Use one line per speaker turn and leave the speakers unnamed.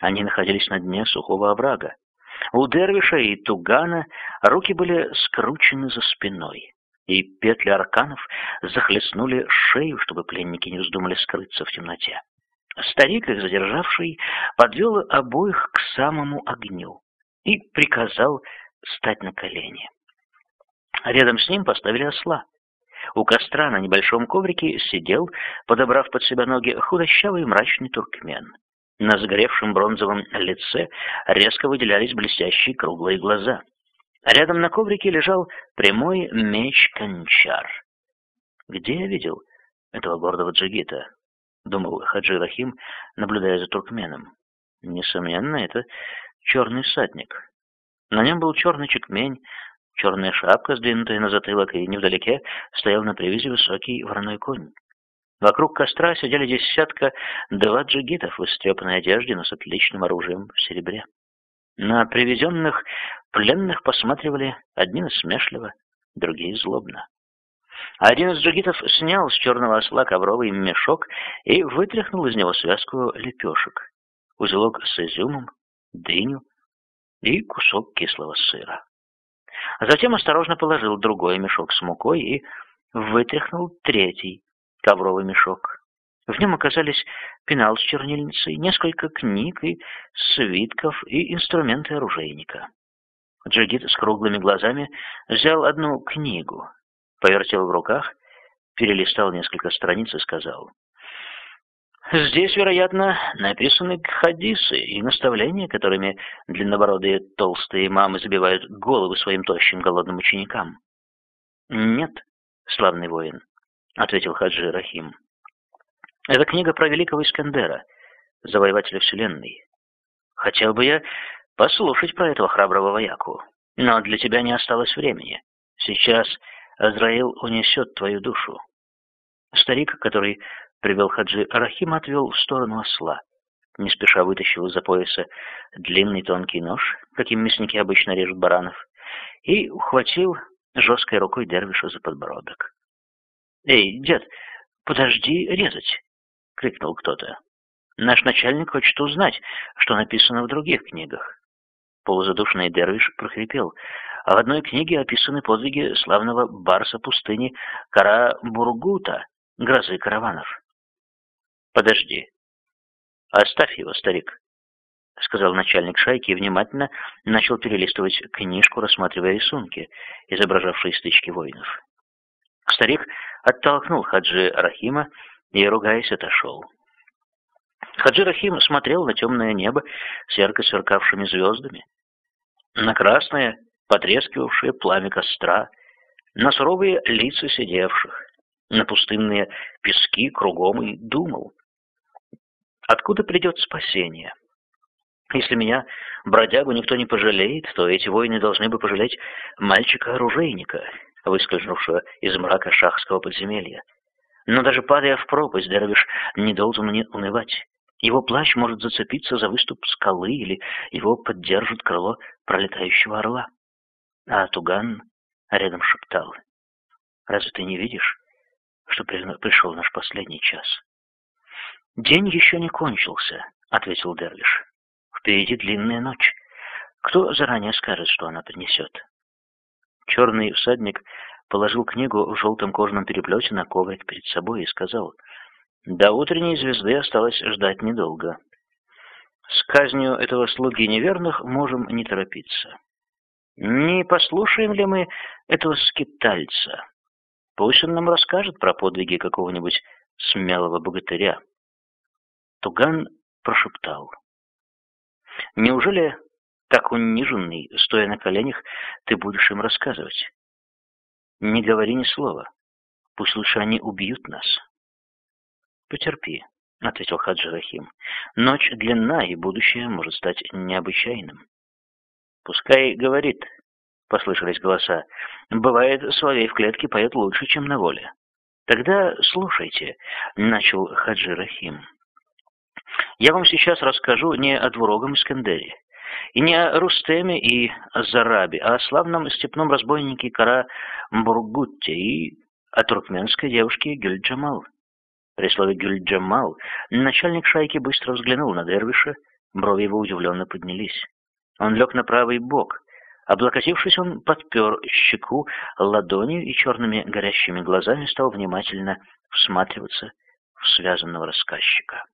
Они находились на дне сухого оврага. У Дервиша и Тугана руки были скручены за спиной, и петли арканов захлестнули шею, чтобы пленники не вздумали скрыться в темноте. Старик, их задержавший, подвел обоих к самому огню и приказал стать на колени. Рядом с ним поставили осла. У костра на небольшом коврике сидел, подобрав под себя ноги, худощавый мрачный туркмен. На загоревшем бронзовом лице резко выделялись блестящие круглые глаза. Рядом на коврике лежал прямой меч-кончар. «Где я видел этого гордого джигита?» — думал Хаджи Рахим, наблюдая за туркменом. «Несомненно, это черный всадник. На нем был черный чекмень, черная шапка, сдвинутая на затылок, и невдалеке стоял на привязи высокий вороной конь. Вокруг костра сидели десятка два джигитов в истрепанной одежде, но с отличным оружием в серебре. На привезенных пленных посматривали одни насмешливо, другие злобно. Один из джигитов снял с черного осла ковровый мешок и вытряхнул из него связку лепешек, узелок с изюмом, дыню и кусок кислого сыра. Затем осторожно положил другой мешок с мукой и вытряхнул третий ковровый мешок. В нем оказались пенал с чернильницей, несколько книг и свитков и инструменты оружейника. Джигит с круглыми глазами взял одну книгу, повертел в руках, перелистал несколько страниц и сказал. Здесь, вероятно, написаны хадисы и наставления, которыми длиннобородые толстые мамы забивают головы своим тощим голодным ученикам. Нет, славный воин, — ответил Хаджи Рахим. «Это книга про великого Искандера, завоевателя Вселенной. Хотел бы я послушать про этого храброго вояку, но для тебя не осталось времени. Сейчас Азраил унесет твою душу». Старик, который привел Хаджи Рахим, отвел в сторону осла. Не спеша вытащил из-за пояса длинный тонкий нож, каким мясники обычно режут баранов, и ухватил жесткой рукой Дервиша за подбородок. «Эй, дед, подожди резать!» — крикнул кто-то. «Наш начальник хочет узнать, что написано в других книгах». Полузадушный Дервиш прохрипел. А в одной книге описаны подвиги славного барса пустыни Кара Бургута, грозы караванов. «Подожди. Оставь его, старик», — сказал начальник шайки и внимательно начал перелистывать книжку, рассматривая рисунки, изображавшие стычки воинов. Старик оттолкнул Хаджи Рахима и, ругаясь, отошел. Хаджи Рахим смотрел на темное небо с ярко сверкавшими звездами, на красное, потрескивавшее пламя костра, на суровые лица сидевших, на пустынные пески кругом и думал. Откуда придет спасение? Если меня, бродягу, никто не пожалеет, то эти воины должны бы пожалеть мальчика-оружейника, выскользнувшего из мрака шахского подземелья. Но даже падая в пропасть, Дервиш не должен унывать. Его плащ может зацепиться за выступ скалы или его поддержит крыло пролетающего орла. А Туган рядом шептал. «Разве ты не видишь, что пришел наш последний час?» «День еще не кончился», — ответил Дервиш. «Впереди длинная ночь. Кто заранее скажет, что она принесет?» Черный всадник положил книгу в желтом кожаном переплете на коврик перед собой и сказал, «До утренней звезды осталось ждать недолго. С казнью этого слуги неверных можем не торопиться. Не послушаем ли мы этого скитальца? Пусть он нам расскажет про подвиги какого-нибудь смелого богатыря». Туган прошептал, «Неужели так униженный, стоя на коленях, ты будешь им рассказывать. Не говори ни слова. Пусть лучше они убьют нас. Потерпи, — ответил Хаджи Рахим. Ночь длинна, и будущее может стать необычайным. Пускай говорит, — послышались голоса. Бывает, соловей в клетке поет лучше, чем на воле. Тогда слушайте, — начал Хаджи Рахим. Я вам сейчас расскажу не о двурогом Искандере, и не о Рустеме и Зарабе, а о славном степном разбойнике Кара Бургутте и о туркменской девушке Гюльджамал. При слове Гюльджамал начальник шайки быстро взглянул на Дервиша, Брови его удивленно поднялись. Он лег на правый бок. Облокотившись, он подпер щеку ладонью и черными горящими глазами стал внимательно всматриваться в связанного рассказчика.